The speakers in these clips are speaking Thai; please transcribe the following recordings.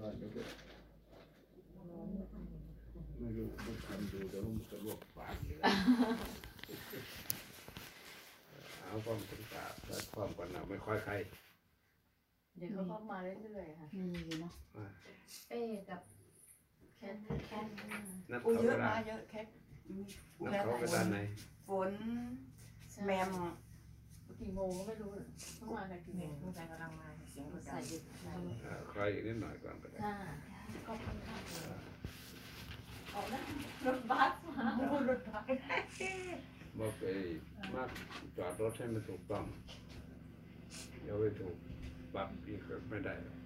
ร้อนแล้วก็ไม่รู้ต้องทำดูเดี๋ยวมันจะลวกปากเอาความถึงปากและความก่อนนะไม่ค่อยใครเดี๋ยวเขาก็มาเรื่อยๆค่ะ มีอยู่เนาะมาเป้กับแคทแคทนัดโอ้เขาเยเวอะลามาเยอะแค่นัดเขาไปด้านไหน ฝนแมม กี่โมงก็ไม่รู้เมื่อวานกันกี่โมเนี่ยงลูกชายกำลังมาเสียงกดดัใส่นหยุดใส่เอ่อคอยอีกนิดหน่อยก่อนก็ได้ค่ะก็ค่อนข้างเลยออกนะรถบัสมาโอ้รถบัสบอกไปมากจอดรถให้มันถูกต้องเดี๋ยวไปถูกปรับอีกก็ไม่ได้หรอก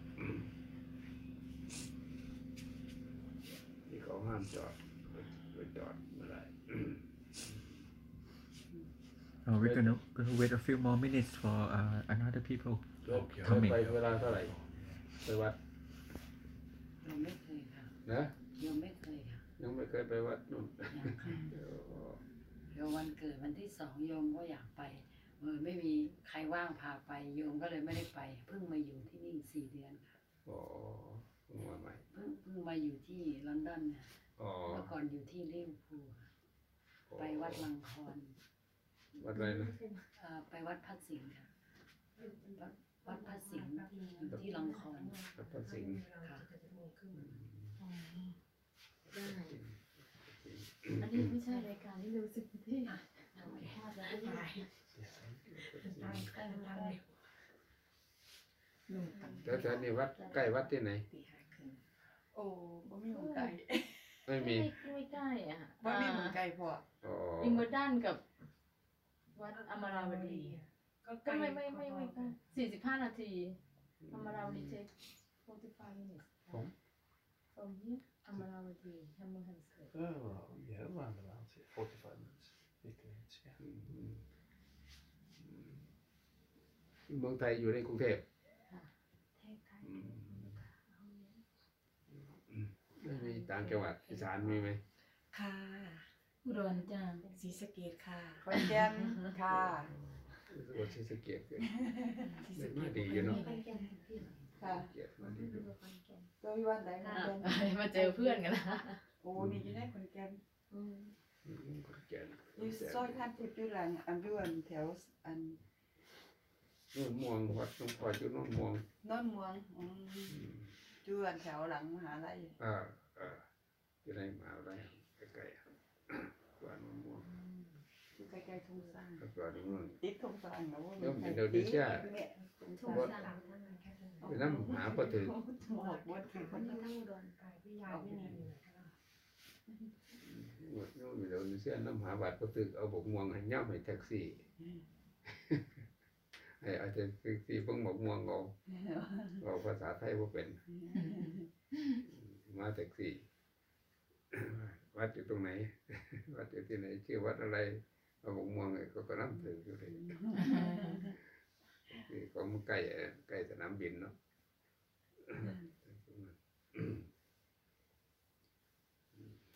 ที่เขาห้ามจอดไปจอด ไม่ได้ Uh, we're gonna, gonna wait a few more minutes for uh, another people. เคยไปเวลาเท่าไหร่ไปวัดเราไม่เคยค่ะนะยังไม่เคยค่ะยังไม่เคยไปวัดนู่นยังค่ะเดี๋ยวเดี๋ยววันเกิดวันที่สองโยมก็อยากไปเออไม่มีใครว่างพาไปโยมก็เลยไม่ได้ไป เพิ่งมาอยู่ที่นี่สี่เดือนค่ะอ๋อมาใหม่เพิ่งเพิ่งมาอยู่ที่ลอนดอนค่ะอ๋อเมื่อก่อนอยู่ที่ลิเวอร์พูลค่ะไปวัดลังคอน วัดอะไรนะเอ่อไปวัดพัดสิงห์ค่ะวัดวัดพัดสิงห์อยู่ที่ลังคอนวัดพระสิงห์ค่ะได้ อันนี้ไม่ใช่รายการที่รู้สึกที่ทำพลาดแล้วไม่ได้ทางทางทางแล้วแถวนี้วัดใกล้วัดที่ไหน ตีห้าครึ่งโอ้บ่มีหมุนไก่ไม่มีไม่ใกล้อะบ่มีหมุนไก่พออ๋ออิมเบอร์ดันกับ วัดอมราวดีก็ก็ไม่ไม่ไม่ไม่ใกล้สี่สิบห้านาทีอมราวดีเทค 45 minutes from here อมราวดี Hammerhamsted Oh, well, yeah, around about it. 45 minutes. 50 minutes, yeah. อืมอืมอืมเมืองไทยอยู่ในกรุงเทพเทพไทยอืมไม่มีต่างจังหวัดอีสานมีไหมค่ะ อุดรจ้าศรีสะเกดค่ะขอนแก่นค่ะรู้สึกว่าศรีสะเกียรติเป็นมาดีอยู่เนาะค่ะเกียรติมาดีอยู่ตัวอยู่วันไหนขอนแก่นมาเจอเพื่อนกันนะโอ้นี่อยู่ในขอนแก่นอืมเกียรติอยู่ซอยท่านทิพย์อยู่หลังอันอยู่อันแถวอันนู่นม่วงวัดหลวงพ่ออยู่นู่นม่วงโนนเมืองอืมอืมอยู่อันแถวหลังมหาลัยอ่าอ่าอยู่ในมหาวิทยาลัยใกล้ๆ กว่านู่นม่วงอยู่ใกล้ๆทุ่งสร้างแล้วกว่านู่นติดทุ่งสร้างนะว่าเดี๋ยวอินโดนีเซียแม่ทุ่งสทุ่งร้างสร้างไปน้ำหาประถือบอกว่าถือคนทั้งอุดรหมดนู่นอินโดนีเซียน้ำหาบัตรประถือเอาบกม่วงให้ย่ำให้แท็กซี่ให้เอาแท็กซี่เพิ่งบกม่วงเอาเอาภาษาไทยว่าเป็น มาแท็กซี่ วัดอยู่ตรงไหน วัดอยู่ที่ไหนชื่อวัดอะไรเอาบกม่วงไอ้ก็ก็น้ำถืออยู่เลยคือก็มันใกล้เอ่อใกล้สนามบินเนาะ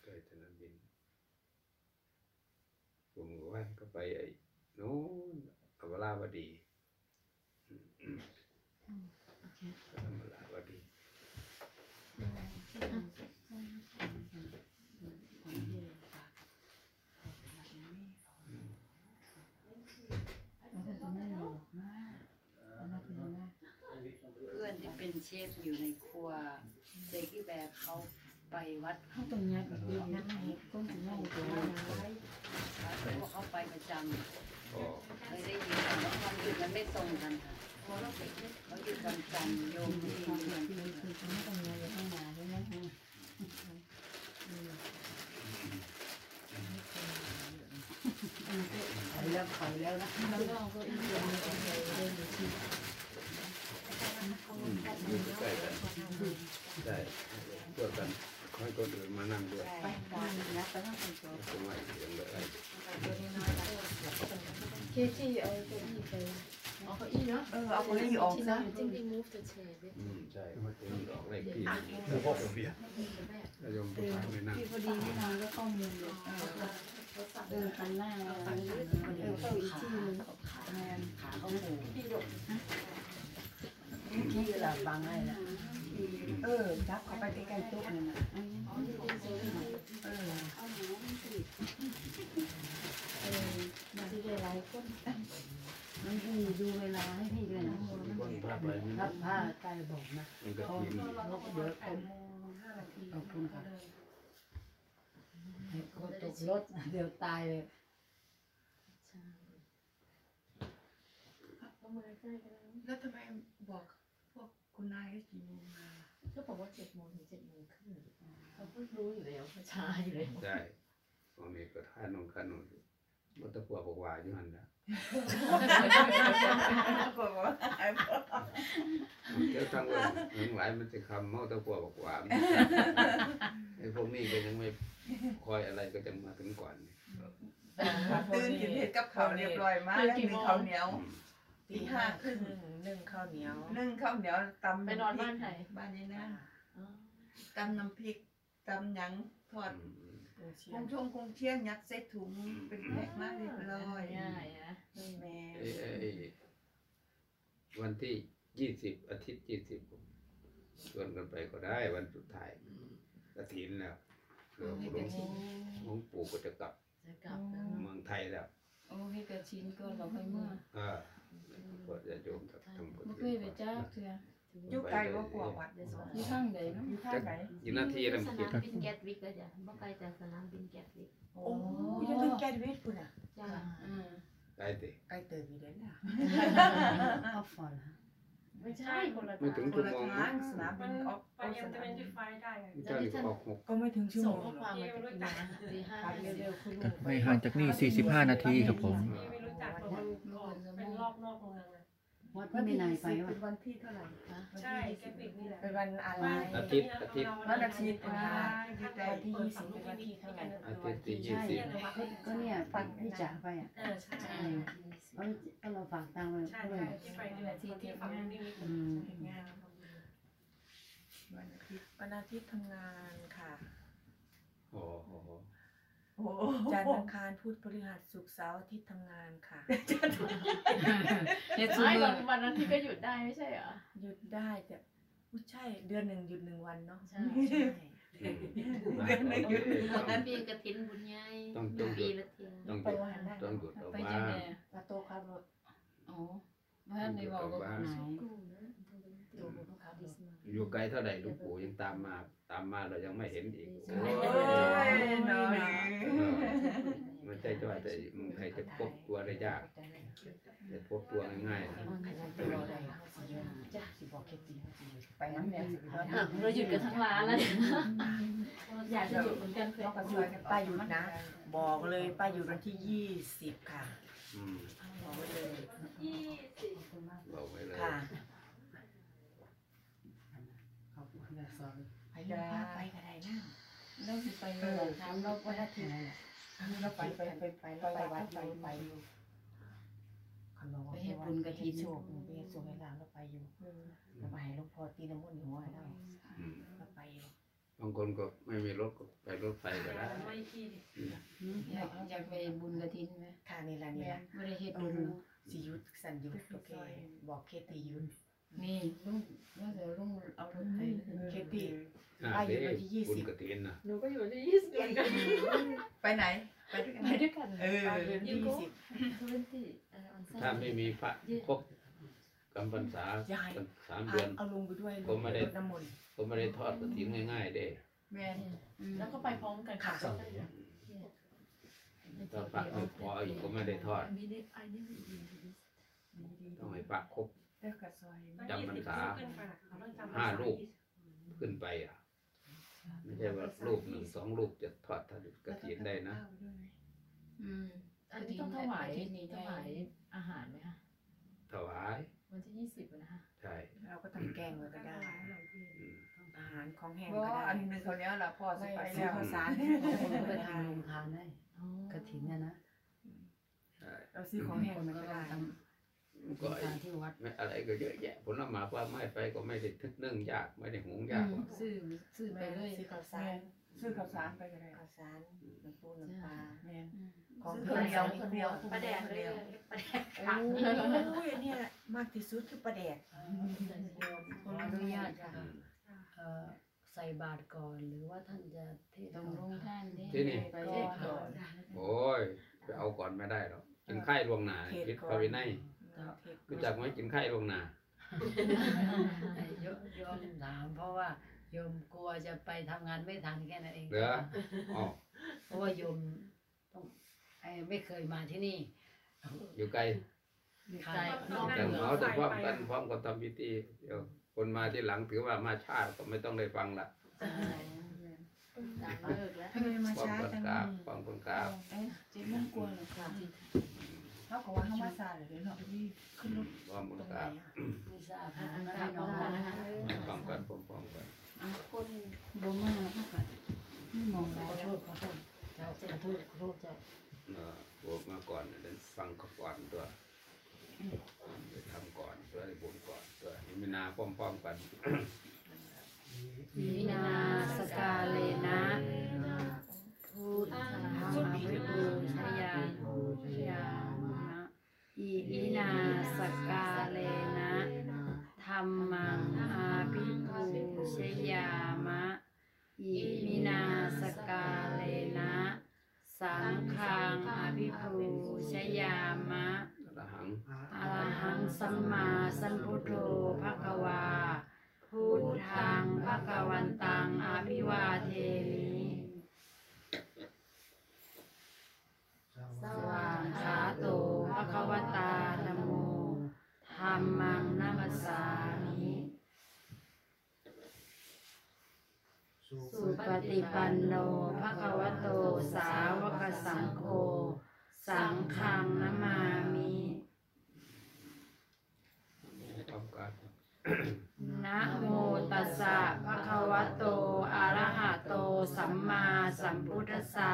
ใกล้สนามบิน ผมก็ว่าก็ไปไอ้โน้นอวราวดีอวราวดี เพื่อนที่ เชฟอยู่ในครัวเซกี้แบร์เขาไปวัดเข้าตรงนี้ก็ดีนะก้มถึงไม่ตัวเขาบอกเขาไปประจำเลยได้ยินแต่ว่าวันหยุดมันไม่ตรงกันค่ะเขาหยุดวันจันทร์โยมที่อยู่วันพุธคือไม่ตรงนี้เลยข้างหน้าใช่ไหมไปแล้วไปแล้วนะแล้วก็ก็อีกคนนึงก็เลยเดินที่ อยู่ใกล้กันได้ช่วยกัน ให้คนอื่นมานั่งด้วยไปกันะไปทั้งคนโตสมัยเสียงเลยเคที่เอาเก้าอี้ไปเอาเก้าอี้เนาะเออเอาคนนี้ออกซะจริงจริง move the chair อืมใช่มาถึงดอกเลขที่ Och vapen vet. ถ้ายมประพานไม่นั่งที่พอดีที่ทางก็ข้อมูลเลยเดินคันหน้าเออเข้าอีกที่นึงขาแมนขาเขาหมูที่เวลาบังให้นะ เเออจับเข้าไปใกล้ๆโต๊ะนั่นน่ะเอาอย่างนี้เออเออมาที่หลายคนมันมีดูเวลาให้พี่ด้วยนะคนพาไปมันถ้าผ้าใต้บอกนะมันก็ทีมเดี๋ยวผมขอบคุณค่ะให้เขาตกรถเดี๋ยวตายเลยใช่เอามือใกล้ๆกันแล้วแล้วทำไมบอกพวกคุณนายได้กี่โมงมา ก็บอกว่าเจ็ดโมงถึงเจ็ดโมงครึ่งเขาก็รู้อยู่แล้วว่าช้าอยู่แล้วได้ตรงนี้ก็ท่านงคันนมันตะกัวบอกว่าอยู่หันนะบอกว่าเจ้าทั้งวันทั้งหลายมันจะคำเมาตะกัวบอกว่าไอ้พวกนี้ก็ยังไม่คอยอะไรก็จะมาถึงก่อนตื่นกินเห็ดกับข้าวเรียบร้อยมาแล้วนึ่งข้าวเหนียวอืม ตีห้าครึ่งนึ่งข้าวเหนียวนึ่งข้าวเหนียวตำไปนอนบ้านใครบ้านนี้นะอ๋อตำน้ำพริกตำหยังทอดอืมคงชงคงเชียงยัดใส่ถุงเป็นแพ็คมาเรียบร้อยง่ายนะแม่ไอ้ไอ้วันที่ยี่สิบอาทิตย์ยี่สิบชวนกันไปก็ได้วันสุดท้ายกระถินแล้วเพื่อหลวงหลวงปู่ก็จะกลับจะกลับแล้วเมืองไทยแล้วโอ้ให้กระชินก็เราไปเมื่อ อ่าก็จะโยมทำบุญไม่เคยไปจ้าเถื่ออยู่ไกลว่ากว่าวัดที่ข้างใดเนาะอยู่ข้างไหนยินนาทีแล้วสมันนาคิดมบินแกตวิกก็จะบ่ไกลจากสนามบินแกตวิกโอ้โอ้ยยังเป็นแกนเวทปุ่นอะจ้าอืมได้ติใกล้เติมอีกแล้วน่ะเอาฝอนไม่ใช่คนละไม่ถึงคชั่นวละโมงทางสนามบินออกไปออกเอ็สมนามเวนบิตี้นไฟได้ไงเจ้านี่ก็ออกหกก็ไม่ถึงชั่วโมส่งงข้อความมาจากที่นะตีห้าเร็วๆคุณลุงไม่ห่างจากนี่45 นาทีครับผม นี่ไม่รู้จักตัวมันก่อนเป็นรอบนอกเมืองอะวัดวันไม่ที่นายยี่ไปสิบวะเป็นวันที่เท่าไหร่ใช่แกปิดนี่แหละเป็นวันอะไร อาทิตย์อาทิตย์ วันอาทิตย์นะอยู่ใจวันที่ยี่สิบเป็นวันที่เท่าไหร่อาทิตย์ที่ยี่ใช่สิบก็เนี่ยฟังพี่จ๋าไปอะเออใช่ใช่เขาก็เราฝากตังค์ไปใช่ด้วยใช่ที่ไปนี่แหละที่ที่ฝั่งนี้มีอืมงานวันอาทิตย์วันอาทิตย์ทำงานค่ะโอ้โห โอ้โหจันทร์อังคารพุธพฤหัสศุกร์เสาร์อาทิตย์ทำงานค่ะ เฮ็ดซุไม่มื้วัอนวันนั้นที่ก็หยุดได้ไม่ใช่เหรอ หยุดได้แต่อุ๊ยใช่เดือนหนึ่งหยุดหนึ่งวันเนาะใช่ ใช่อืมเดือนหนึ่งหยุดวันปีกระถินบุญใหญ่ต้องต้องหยุปีดละเทียต้องหไปยุดวันนั้นต้องหยุดออกไปมาจังได๋ปาโตครับรถอ๋อว่าในเว้ากับผู้ไหนดูผู้ขับรถอยู่ไกลเท่าไหร่หลูกปู่ยังตามมา ตามมาเรายังไม่เห็นอีกโอ้โอ้ยยน้อยมันใจจ้อยแต่เมึงใครจะพบตัวได้ยากจะพบตัวง่ายๆนะไปรอได้จ้าสิบอกเคตีไปน้ำแดงสิไปรออะเราหยุดกันทั้งร้านแล้วเนี่ยอยากจะหยุดเหมือนกันเพื่อป้าหยุดป้าหยุดนะ บอกเลยป้าหยุดวันที่ยี่สิบค่ะอืมบอกไว้เลยบอกไว้เลยค่ะขอบคุณค่ะสอน ไปเลยไปก็ได้นะเราสิไปเออถามเราวันอาทิตย์นั่นแหละเราไปไปไปไปไปวัดไปไปอยู่คันบอกว่าไปเฮ็ดบุญกฐินโชคไปเฮ็ดโชคให้ลาเราไปอยู่เราไปให้หลวงพ่อตีน้ำมนต์หัวให้เราอืมเราไปอยู่บางคนก็ไม่มีรถก็ไปรถไฟก็ได้ไม่ที่อยากอยากไปบุญกฐินไหมค่ะนี่ละนี่ละบ่ได้เฮ็ดบุญสิหยุดสันหยุดโอเคบอกเคตีหยุด นี่ลุงว่าจะลุงเอารถไปเคตีอ่าไปอยู่เด้วันที่ยี่สิบ บุญกฐินนะหนูก็อยู่ที่ยี่สิบเหมือนกัน ไปไหน ไปด้วยกันไปด้วยกันเออไปเดือนที่ยี่สิบพื้นที่เอ่อ on ถ้า Saturday ไม่มีพระครบกำพรรษาสามเดือน เอาลงไปด้วยผมไม่ได้รน้ำมนต์ก็ไม่ได้ทอดกฐินง่าย ๆ เด้แม่นแล้วก็ไปพร้อมกันค่ะ ถ้าพระไม่พออีกก็ไม่ได้ทอด I never I never been to this ต้องให้พระครบ เด้อกระซอยจำพรรษา ขึ้นไปเขาต้องจำห้าลูกขึ้นไปอะ ไม่ใช่ว่าลูกหนึ่งสองลูกจะทอดทอดกฐินได้นะอืมอันนี้ต้องถวายอาทิตย์นี้ถได้วายอาหารไหมคะถวาย วันที่ยี่สิบนะคะใช่เราก็ทำแกงไว้ก็ได้ อืมอาหารของแห้งเพราะก็ได้อันหนึงเขาเนี้ยล่ะพ่อสิไม่ไปซื้อแล้วข้าวสารไปทำโรงทานได้อ๋อกฐินเนี่ยนะ ใช่เราซื้อของแห้งมันก็ได้ทก็ำ ทานที่วัดไม่อะไรก็เยอะแยะผลไม้ว่าไม่ไปก็ไม่ได้ทึกนึ่งยากไม่ได้หุงยากซื้อซื้อไปไปเลเลยยซื้อข้าวสารซื้อข้าวสารไปก็ได้ข้าวสารน้ำปูน้ำปลาแม่นของซื้อข้าวเหนียวขข้าวเหนียวประแดกเลยประแดกโอ้ยอันเนี้ยมากที่สุดคือปลาแดกขออนุญาตค่ะอืมเเอ่อใส่บาตรก่อนหรือว่าท่านจะเทศต้องน์ลงท่านเด้ที่นี่ไปเทเฮ็ศดน์ก่ก่ออนนโอ้ยไปเอาก่อนไม่ได้หรอกกินไข่ลวงหนาคิดพระวินัย รู้จักไหมกินไข่ลวงหนาโยมโยมถามเพราะว่าโยมกลัวจะไปทำงานไม่ทันแค่นั้นเองเหรออ๋อเพราะว่าโยมต้องไอ้ไม่เคยมาที่นี่อยู่ไกลค่ะแต่เราจะพร้อมกันพร้อมกันทำพิธีเดี๋ยวคนมาที่หลังถือว่ามาช้าก็ไม่ต้องได้ฟังละดังเลิกแล้วทำไมมาพร้อมช้ากันจังกราบพร้อมกันกราบเอ๊ะเจ๊ม่วงกลัวเหรอคะ เขาบอกว่าเขามาซาเลยเดี๋ยวเนาะพี่ขึ้นรถพร้อมกันกราบไม่ทราบอะอันนะกราบน้องก่อนนะนะคะพร้อมกันพร้อมๆกันคนบ่มาเขาก็ไม่มองขเราอโทษขอโทษเจ้าขอโทษขอโทษเจ้าเออบอกมาก่อนเดี๋ยวฟังเขาก่อนตัวไปทำก่อนตัวให้บุญก่อนตัวให้มีนาพร้อมๆกัน วินาสกาเลนะพุทธังอภิปูชะยาชะยา มะอิมินา สักกาเรนะธัมมังอะภิปูชะยามะ อิมินา สักกาเรนะ สังฆังอะภิปูชะยามะ อะระหังอะระหังสัมมาสัมพุทโธภะคะวาพุทธังภะคะวันตังอะภิวาเทมิสวางขาโตภะคะวตานะโมธรรมังนัมสสามิสุปฏิปันโนภะคะวะโตสาวกสังโฆสังฆังนามามิพร้อมกันนะโมตัสสะภะคะวะโตอะระหะโตสัมมาสัมพุทธัสสะ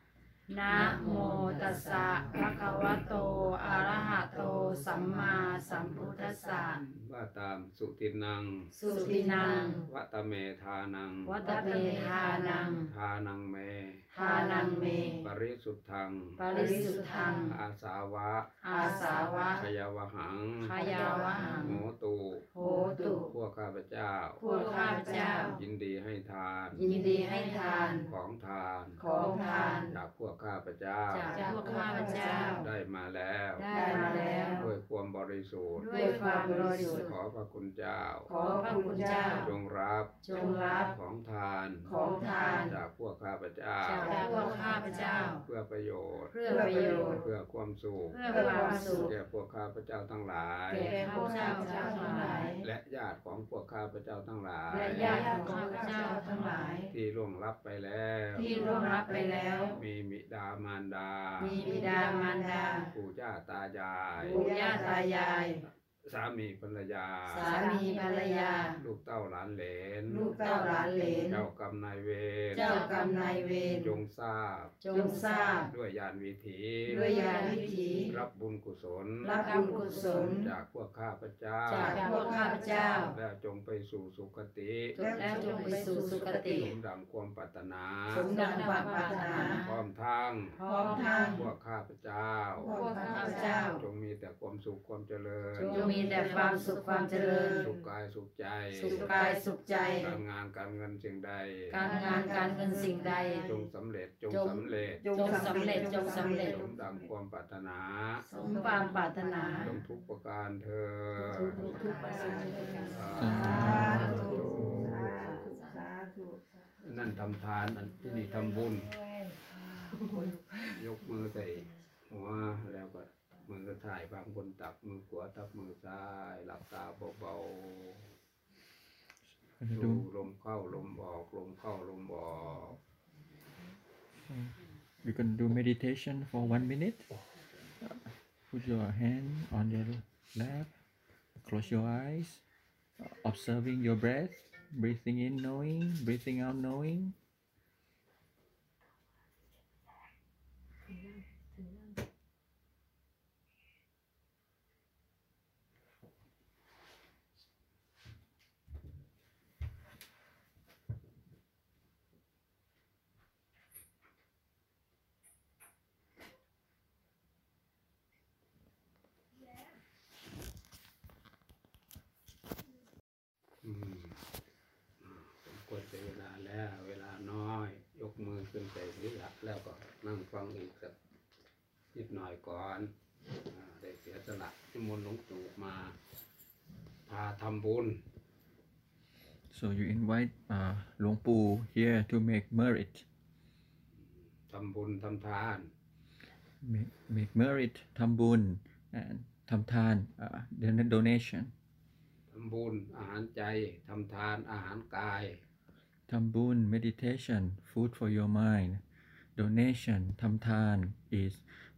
นะโมตัสสะภะคะวะโต อะระหะโต สัมมาสัมพุทธัสสะว่าตามสุตินัง สุตินัง วัตเมธานัง วัตเมธานัง ทานังเม ทานังเม ปริสุทธัง ปริสุทธัง อาสาวะ อาสาวะขยวหังขยาวหังโหตูโหตุ พวกข้าพเจ้า พวกข้าพเจ้า ยินดีให้ทาน ยินดีให้ทาน ของทาน ของทาน จากพวกข้าพเจ้า จากพวกข้าพเจ้า ได้มาแล้ว ได้มาแล้ว ด้วยความบริสุทธิ์ ด้วยความบริสุทธิ์ ขอพระคุณเจ้า ขอพระคุณเจ้า จงรับ จงรับของทาน ของทาน จากพวกข้าพเจ้า จากพวกข้าพเจ้า เพื่อประโยชน์ เพื่อประโยชน์ เพื่อความสุข เพื่อความสุข แก่พวกข้าพเจ้าทั้งหลายแก่ข้าพเจ้าทั้งหลาย และญาติของพวกข้าพเจ้าทั้งหลาย และญาติของข้าพเจ้าทั้งหลาย ที่ล่วงลับไปแล้ว ที่ร่วงรับไปแล้ว มีบิดามารดา มีบิดามารดา ปู่ย่าตายาย ปู่ย่าตายาย สามีภรรยา สามีภรรยา ลูกเต้าหลานเหลน ลูกเต้าหลานเหลน เจ้ากรรมนายเวร เจ้ากรรมนายเวร จงทราบ จงทราบ ด้วยญาณวิถี ด้วยญาณวิถี รับบุญกุศล รับบุญกุศล จากพวกข้าพเจ้า จากพวกข้าพเจ้า แล้วจงไปสู่สุคติแล้วจงไปสู่สุคติ สมดังความปรารถนา สมดังความปรารถนา พร้อมทั้งพร้อมทั้งพวกข้าพเจ้า พวกข้าพเจ้า จงมีแต่ความสุขความเจริญจงมีแต่ความสุขความเจริญ สุขกายสุขใจ สุขกายสุขใจ การงานการเงินสิ่งใด การงานการเงินสิ่งใด จงสำเร็จจงจงสำเร็จจงสำเร็จ จงสำเร็จ สมดังความปรารถนา สมความปรารถนา จงทุกประการเธอญทุกทุกทุกประสงค์สาธุสาธุนั่นทำทานอันที่นี่ทำบุญ ยกมือใส่หัวแล้วก็ มือก็ถ่ายบางคนตักมือขวาทับมือซ้ายหลับตาเบา Gonna ๆดู do ลมเข้าลมออกลมเข้าลมออก we're gonna do meditation for one minute. Uh, Put your hand on your lap. Close your eyes. Uh, observing your breath. Breathing in, knowing. Breathing out, knowing. ทำบุญ So you invite uh, Luang Pu here to make merit, ทำบุญทำทาน make, make merit, tambun, and tamtan, uh, don- donation. ทำบุญอาหารใจทำทานอาหารกาย Tambun, meditation, food for your mind. Donation, tamtan, is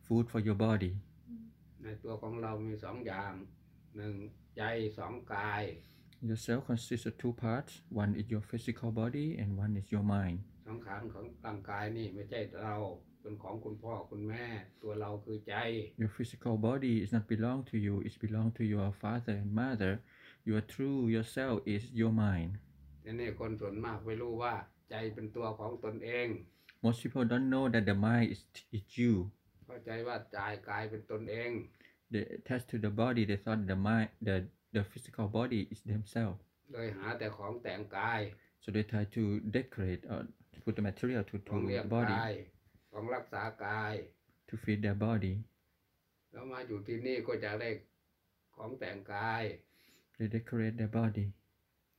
food for your body. ในตัวของเรามีสองอย่างหนึ่ง ใจสองกาย Yourself consists of two parts. One is your physical body, and one is your mind. สังขารของร่างกายนี่ไม่ใช่เราเป็นของคุณพ่อคุณแม่ตัวเราคือใจ Your physical body is not belong to you; it belong to your father and mother. Your true yourself is your mind. ทีนี่คนส่วนมากไม่รู้ว่าใจเป็นตัวของตนเอง Most people don't know that the mind is, is you. เข้าใจว่าใจกายเป็นตนเอง They attach to the body. They thought the mind, the the physical body is themselves. เลยหาแต่ของแต่งกาย So they try to decorate or to put the material to ของ to เลี้ยง the กาย body ของรักษากาย to feed their body. แล้วมาอยู่ที่นี่ก็จะได้ของแต่งกาย They decorate their body.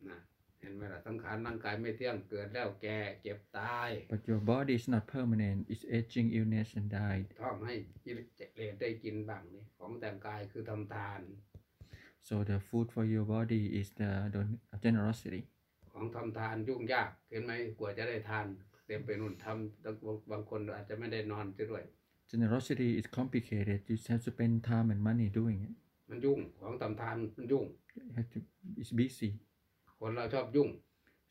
นะ เห็นไหมล่ะสังขารร่างกายไม่เที่ยงเกิดแล้วแก่เจ็บตาย But your body is not permanent. It's aging, illness, and died. ท้องให้กิเลสได้กินบ้างนี่ของแต่งกายคือทำทาน So the food for your body is the don- generosity. ของทำทานยุ่งยากเห็นไหมกว่าจะได้ทานเต็มไปนู่นทำบางบางคนอาจจะไม่ได้นอนจะด้วย Generosity is complicated. You just have to spend time and money doing it. มันยุ่งของทำทานมันยุ่ง You have to. It's busy. คนเราชอบยุ่ง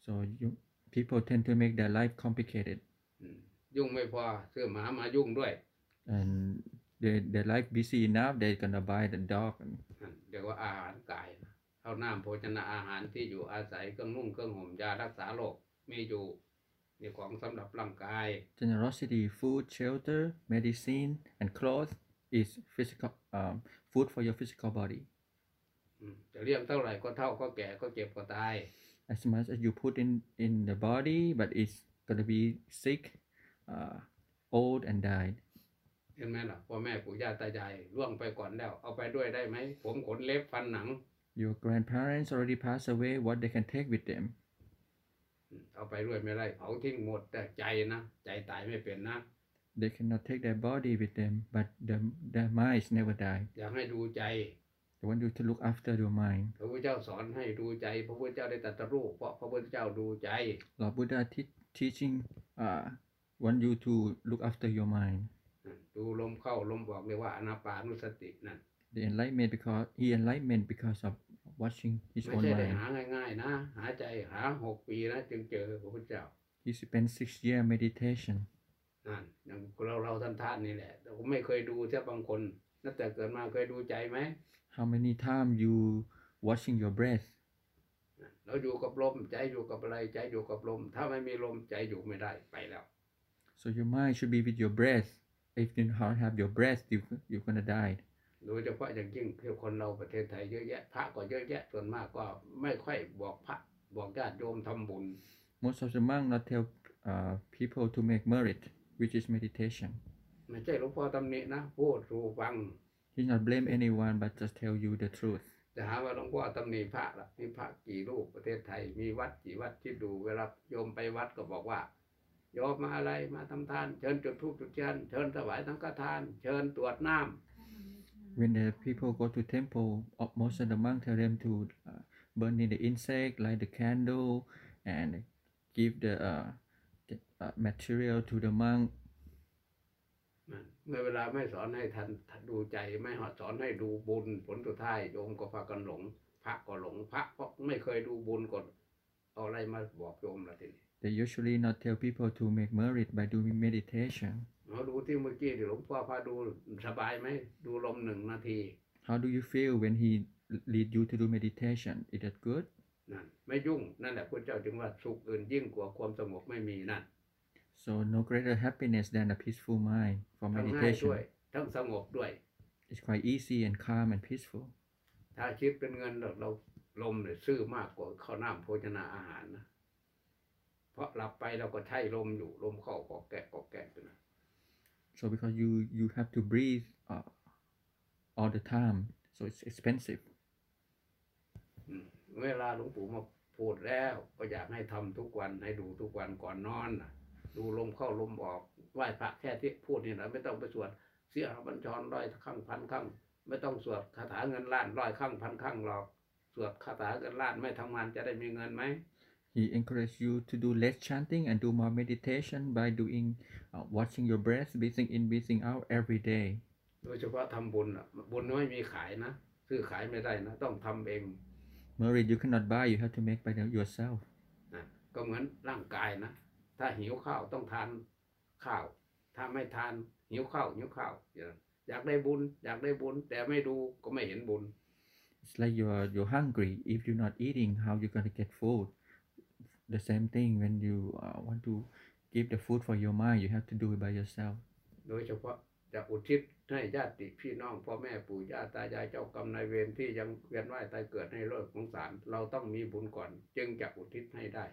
So you people tend to make their life complicated, อืมยุ่งไม่พอซื้อหมามายุ่งด้วย and they their life busy enough. They're gonna buy the dog and นั่นเรียกว่าอาหารกายข้าวน้ำโภชนาอาหารที่อยู่อาศัยเครื่องนุ่งเครื่องห่มยารักษาโรคมีอยู่นี่ของสำหรับร่างกาย generosity. Food, shelter, medicine, and clothes is physical um, food for your physical body. อืมจะเลี้ยงเท่าไหร่ก็เท่าก็แก่ก็เจ็บก็ตาย as much as you put in in the body but it's gonna be sick uh, old and died เห็นไหมล่ะพ่อแม่ปู่ย่าตายายล่วงไปก่อนแล้ว เอาไปด้วยได้ไหม ผมขนเล็บฟันหนัง your grandparents already passed away what they can take with them อืมเอาไปด้วยไม่ได้เผาทิ้งหมดแต่ใจนะ ใจตายไม่เป็นนะ they cannot take their body with them but the, their minds never die อยากให้ดูใจ they want you to look after your mind พระพุทธเจ้าสอนให้ดูใจ พระพุทธเจ้าได้ตรัสรู้เพราะพระพุทธเจ้าดูใจ lord buddha te- teaching uh, want you to look after your mind นั่นดูลมเข้าลมออกเรียกว่าอนาปานุสตินั่น the enlightenment because he enlightenment because of watching his ไม่ own ใช่ได้ mind หาง่ายๆนะ หาใจหาหกปีนะจึงเจอพระพุทธเจ้า he spent six year meditation นั่นอย่างเราเราท่านท่านนี่แหละแต่ผมไม่เคยดูแค่บางคนนับแต่เกิดมาเคยดูใจไหม how many time you watching your breath เราอยู่กับลมใจอยู่กับอะไรใจอยู่กับลม ถ้าไม่มีลมใจอยู่ไม่ได้ไปแล้ว So your mind should be with your breath. If you don't have your breath, you you're gonna die. โดยเฉพาะอย่างยิ่งที่คนเราประเทศไทยเยอะแยะพระก็เยอะแยะส่วนมากก็ไม่ค่อยบอกพระบอกญาติโยมทำบุญ Most of the monk not tell uh, people to make merit, which is meditation. ไม่ใช่หลวงพ่อตำหนินะพูดสู่ฟัง He not blame anyone, but just tell you the truth. จะหาว่าหลวงพ่อตำหนิพระละมีพระกี่รูปประเทศไทย มีวัดกี่วัดที่ดูเวลาโยมไปวัดก็บอกว่าโยมมาอะไรมาทำทาน เชิญจุดธูปจุดเทียนเชิญถวายสังฆทาน เชิญตรวจน้ำ When the people go to temple, uh, most of the monk tell them to uh, burn in the insect, light the candle, and give the, uh, the uh, material to the monk. นั่นเมื่อเวลาไม่สอนให้ทันดูใจ ไม่สอนให้ดูบุญผลสุดท้ายโยมก็พากันหลง พระก็หลงพระเพราะไม่เคยดูบุญก็เอาอะไรมาบอกโยมละทีนี้ They usually not tell people to make merit by doing meditation. เราดูที่เมื่อกี้ที่หลวงพ่อพาดูสบายไหมดูลมหนึ่งนาที How do you feel when he lead you to do meditation? Is that good? นั่นไม่ยุ่งนั่นแหละพระเจ้าจึงว่าสุขอื่นยิ่งกว่าความสงบไม่มีนั่น So no greater happiness than a peaceful mind for ทั้งง่าย meditation. ด้วยทั้งสงบด้วย It's quite easy and calm and peaceful. ถ้าคิดเป็นเงินเราเราลมเนี่ยซื้อมากกว่าข้าวน้ำโภชนาอาหารนะเพราะหลับไปเราก็ใช้ลมอยู่ลมเข้ากอกแกะกอกแกะอยู่นะ So because you you have to breathe uh, all the time, so it's expensive. อืมเวลาหลวงปู่มาพูดแล้วก็อยากให้ทำทุกวันให้ดูทุกวันก่อนนอนน่ะ ดูลมเข้าลมออกไหว้พระแค่ที่พูดนี่นะไม่ต้องไปสวดเสียบัญชรร้อยครั้งพันครั้งไม่ต้องสวดคาถาเงินล้านร้อยครั้งพันครั้งหรอกสวดคาถาเงินล้านไม่ทำงานจะได้มีเงินไหม He encouraged you to do less chanting and do more meditation by doing uh, watching your breath, breathing in, breathing out every day. โดยเฉพาะทำบุญอะบุญไม่มีขายนะซื้อขายไม่ได้นะต้องทำเอง Merit you cannot buy, you have to make by them yourself. นะก็เหมือนร่างกายนะ ถ้าหิวข้าวต้องทานข้าว ถ้าไม่ทานหิวข้าวหิวข้าวอย่างนั้นอยากได้บุญ อยากได้บุญ แต่ไม่ดูก็ไม่เห็นบุญ It's like you're you're hungry. If you're not eating, how you gonna get food? The same thing when you uh, want to give the food for your mind, you have to do it by yourself. โดยเฉพาะจะอุทิศให้ญาติพี่น้องพ่อแม่ปู่ย่าตายายเจ้ากรรมนายเวรที่ยังเวียนว่ายตายเกิดให้เลิกสงสารเราต้องมีบุญก่อน จึงจะอุทิศให้ได้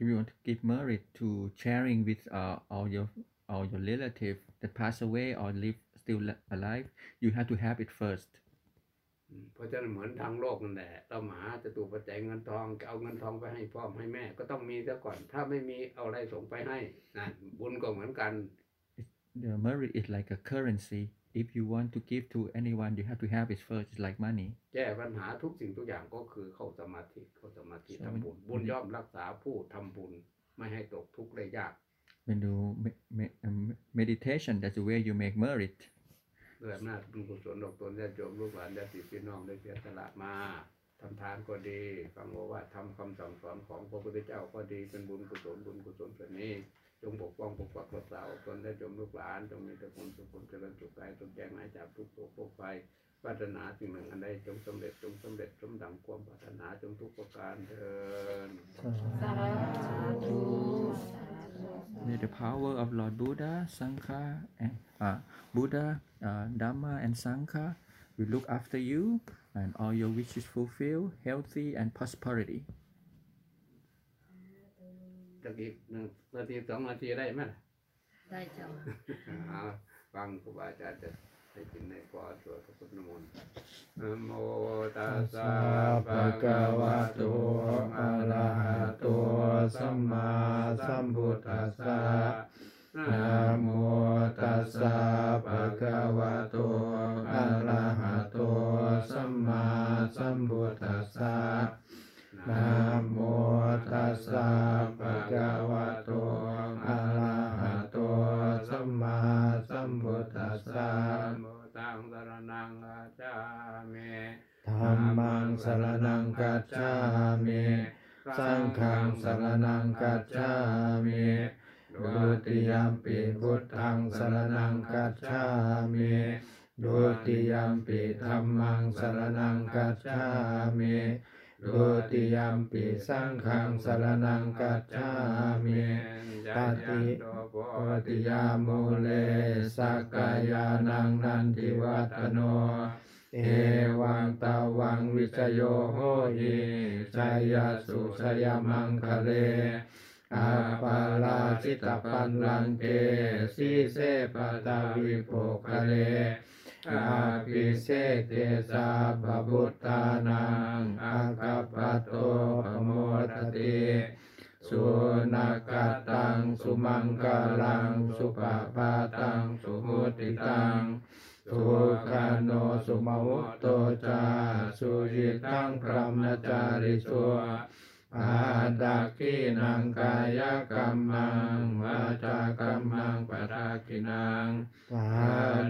If you want to give merit to sharing with uh, all your all your relatives that pass away or live still li- alive, you have to have it first. อืมเพราะฉะนั้นเหมือนทางโลกนั่นแหละเราหมาจะตูปัจจัยเงินทองจะเอาเงินทองไปให้พ่อให้แม่ ก็ต้องมีซะก่อน ถ้าไม่มีเอาอะไรส่งไปให้นะบุญก็เหมือนกัน The merit is like a currency. If you want to give to anyone, you have to have it first. It's like money. แก้ปัญหาทุกสิ่งทุกอย่างก็คือเข้าสมาธิเข้าสมาธิใช่ทำบุญบุญย่อมรักษาผู้ทำบุญไม่ให้ตกทุกข์ได้ยาก When you me- me- um, meditation, that's the way you make merit. ด้วยอำนาจบุญกุศลดอกตนญาติโยมลูกหลานญาติพี่น้องได้เสียสละมาทำทานก็ดีฟังโอวาททำคำสั่งสอนของพระพุทธเจ้าก็ดีเป็นบุญกุศลบุญกุศลส่วนนี้ จงปกป้องปกปักรักษาตนญาติโยมลูกหลานจงมีแต่ผลสุขผลเจริญสุขกายจงแจ้งหายจากทุกโศกโรคภัยปรารถนาสิ่งหนึ่งอันใดจงสำเร็จจงสำเร็จสมดังความปรารถนาจงทุกประการเถิด May the power of Lord Buddha, Sangha, and uh, Buddha, uh, Dhamma, and Sangha will look after you and all your wishes fulfilled, healthy and prosperity. จะอีกหนึ่งนาทีสองนาทีได้ไหมล่ะได้เจ้าเอาฟังครูบาอาจารย์จะให้กินในปอดสวดพระพุทธมนต์นะโมตัสสะภะคะวะโตอะระหะโตสัมมาสัมพุทธัสสะนะโมตัสสะภะคะวะโตอะระหะโตสัมมาสัมพุทธัสสะ นะโมตัสสะภะคะวะโตอะระหะโตสัมมาสัมพุทธัสสะโมตังสรณังกัจฉามิธัมมังสรณังกัจฉามิสังฆังสรณังกัจฉามิดุติยมปิพุทธังสรณังกัจฉามิดุติยมปิธัมมังสรณังกัจฉามิ ดุติยมปิสังฆังสรณังกัจฉามิตติโพติยามุเลสักกายานังนันทิวัตโนเอวังตาวังวิจโยโหหิชายาสุชยามังคะเลอาปาลาจิตปันลังเกสีเสปตาวิโภคะเล อาภิเศษเตสาปบุตตานังอาคัปปะโตปโมทติสุนักตังสุมังกาลังสุปาปาตังสุมุติตัง ทุกขาโนสุมาวุตโตจาสุยิตังพรหมจาริสุ อาดาคีนังกายกรรมังวาจากรรมังปทากินังปา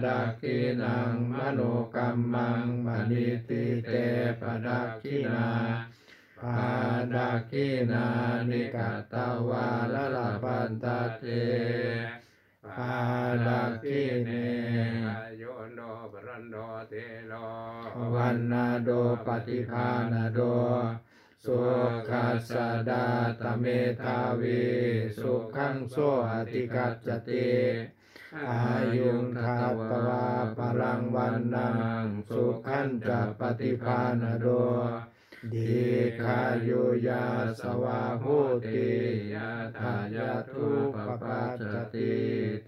ดาคีนังมโนกรรมังมณิติเตปดาคีนาปาดาคีนานิกาตาวาลลาปันตาเตปาดาคีเนโยนโดปรันโดเตโลวันนาโดปฏิภาณโด สุขัสสะดาตเมทาวีสุขังโสอติกัจจติอายุงคาตวาพลังวันนังสุขันจะปฏิภาณโดดีคายุยาสวาหุติยาทายาทุปปัจจติ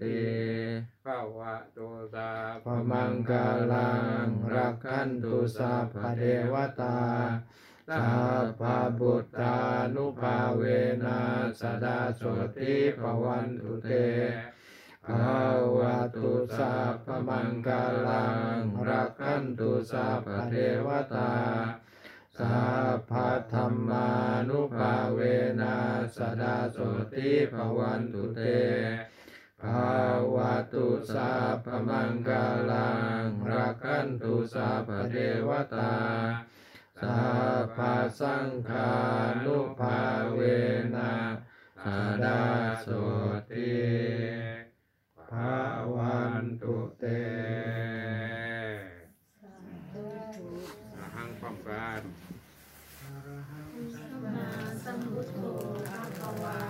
ติภาวะโตสาพมังกาลังรักขันตุสัพพะเทวตา สัพพะบุตตานุภาเวนะสดาโสติปวันตุเตภาวะตุสัพพมังกาลังรักขันตุสัพพเทวตาสัพพะธรรมานุภาเวนะสดาโสติปวันตุเตภาวะตุสัพพมังกาลังรักขันตุสัพพเทวตา สัพพะสังฆานุภาเวนะสดาโสติภาวันตุเตอาหังพร้อมกันมาสัมพุทโธภะคะวา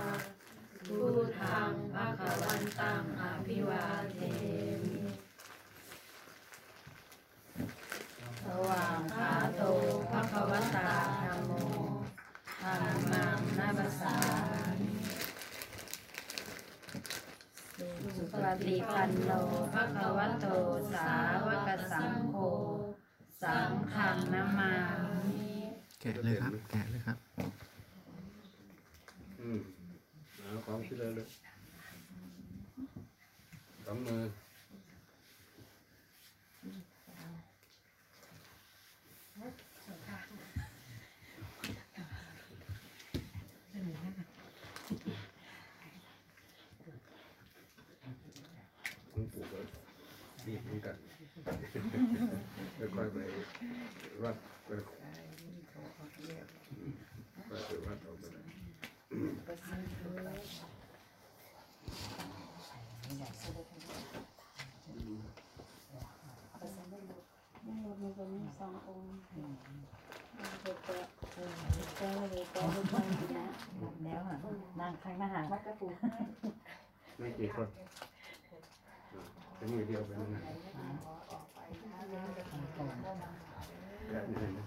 พุทธังภะคะวันตังอภิวาเทมิ นามัสสามิสุปฏิปันโนภะคะวะโต สาวกสังโฆ สังฆังนามามิแกะเลยครับ แกะเลยครับ อืมเอาของที่ระลึกสองมือ คุณปู่ก็ดีเหมือนกัน ค่อยๆไปวัดไปค่อยๆไปวัดออกไปเลยแล้วอะนั่งข้างหน้าวัดกระปู ไม่กี่คนเป็นมือเดียวเป็นยังไงแบบนี้นะ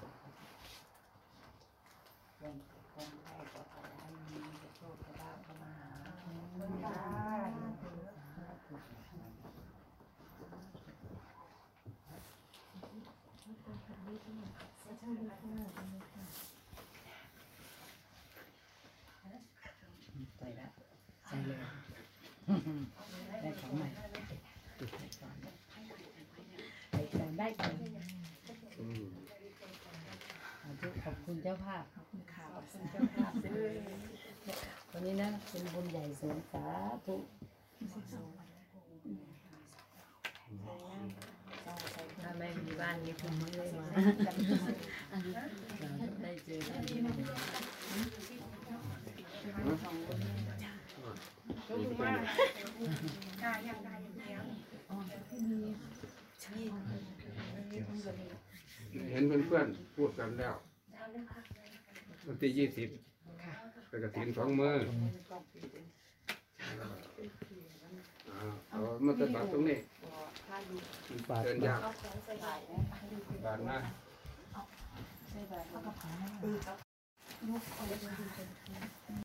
ใส่ละใส่เลยได้ของใหม่ ไปกันได้กันอืมขอบคุณเจ้าภาพขอบคุณค่ะขอบคุณเจ้าภาพด้วยวันนี้นะเป็นบุญใหญ่สูงสาธุถ้าไม่มีบ้านนี้คงไม่ได้มาได้เจอกันยกมือมากกล้ายังได้อย่างเดียว เห็นเพื่อนๆพูดกันแล้ววันที่ยี่สิบไปกระถินสองมืออ่าเอามาตบัดตรงนี้เดินยากบานนะ